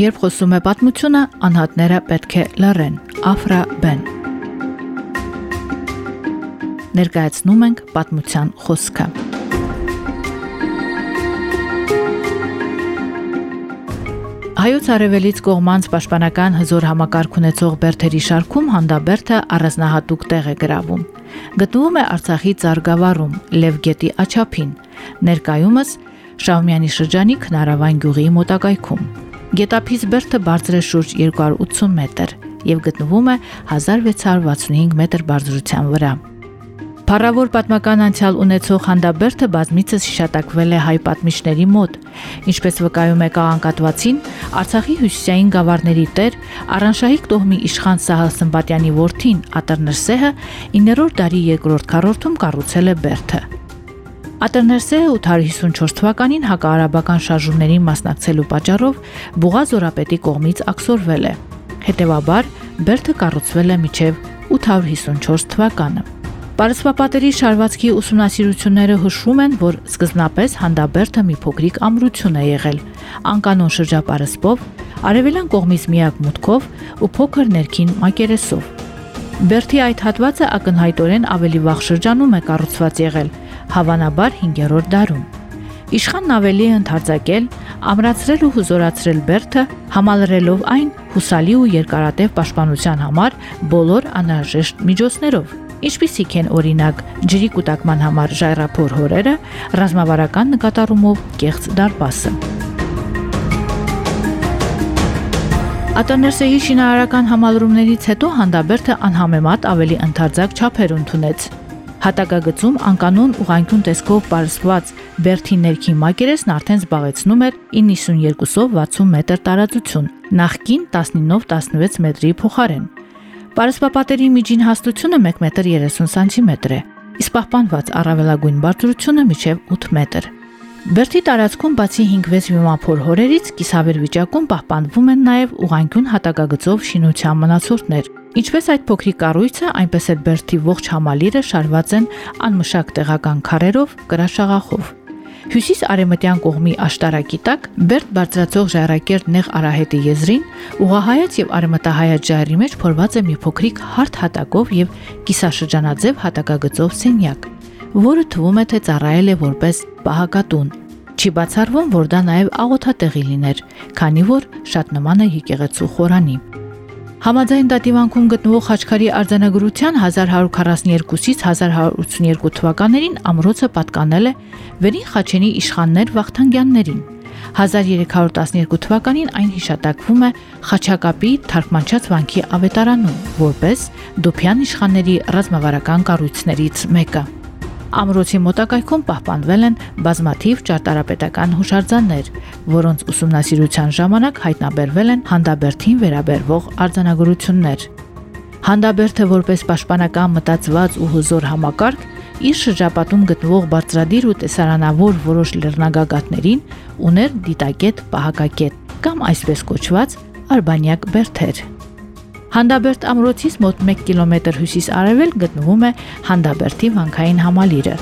Երբ խոսում է պատմությունը, անհատները պետք է լռեն։ Աֆրա Բեն Ներկայացնում ենք պատմության խոսքը։ Հայոց արևելից կողմանց պաշտպանական հզոր համակարգ ունեցող բերթերի շարքում հանդաբերթը առանձնահատուկ տեղ է գրավում։ Գտնվում է Արցախի Ծարգավառում, Լևգետի աչափին, ներկայումս Շահումյանի շրջանի Քնարավան գյուղի մոտակայքում։ Գետափից բերթը բարձր է շուրջ 280 մետր եւ գտնվում է 1665 մետր բարձրության վրա։ Փառավոր պատմական անցյալ ունեցող հանդաբերթը բազմիցս հիշատակվել է հայ պատմիչների մոտ, ինչպես վկայում է կաղանկատվածին, Արցախի հյուսիսային գավառների տեր Արանշահիկ տոհմի իշխան Սահալ Սմբատյանի որդին Ատրներսեհը 9-րդ դարի երկրորդ քառորդում կառուցել է բերթը։ Ատրներսեհը 854 թվականին հակաարաբական շարժումներին մասնակցելու պատճառով Բուղա զորապետի կողմից ակսորվել է։ Հետևաբար բերթը կառուցվել է մինչև 854 թվականը։ Պարսպապատերի շարվածքի ուսումնասիրությունները հուշում են, որ սկզբնապես հանդաբերթը մի փոքրիկ ամրություն է եղել, անկանոն շրջապարսպով, արևելյան կողմից միակ մուտքով ու փոքր ներքին մակերեսով։ Բերթի այդ հատվածը ակնհայտորեն ավելի վաղ շրջանում է կառուցված եղել, հավանաբար 5-րդ դարում։ Իշխանն ավելի ընդարձակել, ամրացրել ու հուզորացրել Բերթը, համալրելով այն հուսալի ու երկարատև պաշտպանության համար բոլոր անհրաժեշտ միջոցներով ինչպիսիք են օրինակ ջրի կուտակման համար ժայռափոր հորերը, ռազմավարական նկատառումով կեղծ դարպասը։ Ատոներսեի շինարարական համալրումներից հետո հանդաբերթը անհամեմատ ավելի ընդարձակ չափեր ընդունեց։ Հատակագծում անկանոն ուղանկյուն տեսքով պարզված Բերթի ներքին մակերեսն արդեն զբաղեցնում էր 92-ով 60 մետր տարածություն, նախկին 19-ով 16 մետրի փոխարեն։ Պարսպապատերի միջին հաստությունը 1 մետր 30 սանտիմետր է, իսկ պահպանված առավելագույն բարձրությունը մինչև 8 մետր։ Բերթի տարածքում բացի 5-6 վիմափոր հորերից կիսավեր վիճակում պահպանվում են նաև ուղանկյուն հատակագծով շինության մնացորդներ։ Ինչպես այդ փոքրիկ կառույցը, այնպես էլ Բերթի ողջ համալիրը շարված են անմշակ տեղական քարերով, կրաշաղախով։ Հյուսիս-արևմտյան կողմի աշտարակի տակ Բերտ բարձրացող ժայռակերտ նեղ արահետի եզրին ուղահայաց եւ արևմտահայաց ժայռի մեջ փորված է մի փոքրիկ հարթ հատակով եւ կիսաշրջանաձև հատակագծով սենյակ, որը թվում է թե ծառայել է որպես պահակատուն։ Չի բացառվում, որ դա նաև աղոթատեղի լիներ, քանի որ շատ նման է եկեղեցու խորանի։ Համաձայն դատիվանքում գտնվող Խաչքարի արձանագրության 1142-ից 1182 թվականներին ամրոցը պատկանել է Վերին Խաչենի իշխաններ Վախթանգյաններին։ 1312 թվականին այն հիշատակվում է Խաչակապի թարգմանչած վանքի ավետարանում, որպես Դոփյան իշխանների ռազմավարական կառույցներից մեկը։ Ամրոցի մոտակայքում պահպանվել են բազմաթիվ ճարտարապետական հուշարձաններ, որոնց ուսումնասիրության ժամանակ հայտնաբերվել են հանդաբերթին վերաբերվող արձանագրություններ։ Հանդաբերթը որպես պաշտպանական մտածված ու հզոր համակարգ իր շրջապատում գտնվող բարձրադիր ու տեսարանավոր որոշ լեռնագագաթներին ուներ դիտակետ պահակակետ կամ այսպես կոչված արբանյակ բերթեր։ Հանդաբերտ ամրոցից մոտ 1 կիլոմետր հյուսիս-արևել գտնվում է Հանդաբերտի վանքային համալիրը,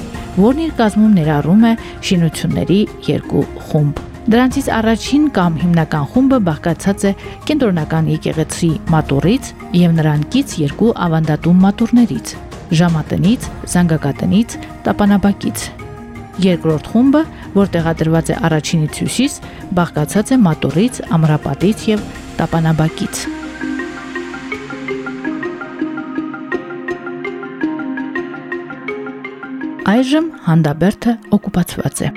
որն իր կազմում ներառում է շինությունների երկու խումբ։ Դրանցից առաջին կամ հիմնական խումբը բաղկացած է կենտրոնական եկեղեցի մատուրից եւ նրան կից երկու ավանդատում մատուրներից՝ ժամատնից, զանգակատնից, տապանաբակից։ Երկրորդ խումբը, որ տեղադրված է առաջինից հյուսիս, բաղկացած է մատուրից, ամրապատից եւ տապանաբակից։ Այժմ հանդաբերթը օկուպացված է։